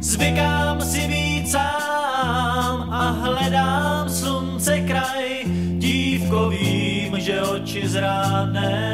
Zvykám si být sám a hledám slunce kraj, dívko vím, že oči zrádne.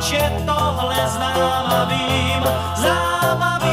Proč je tohle znám a vím, znám a vím.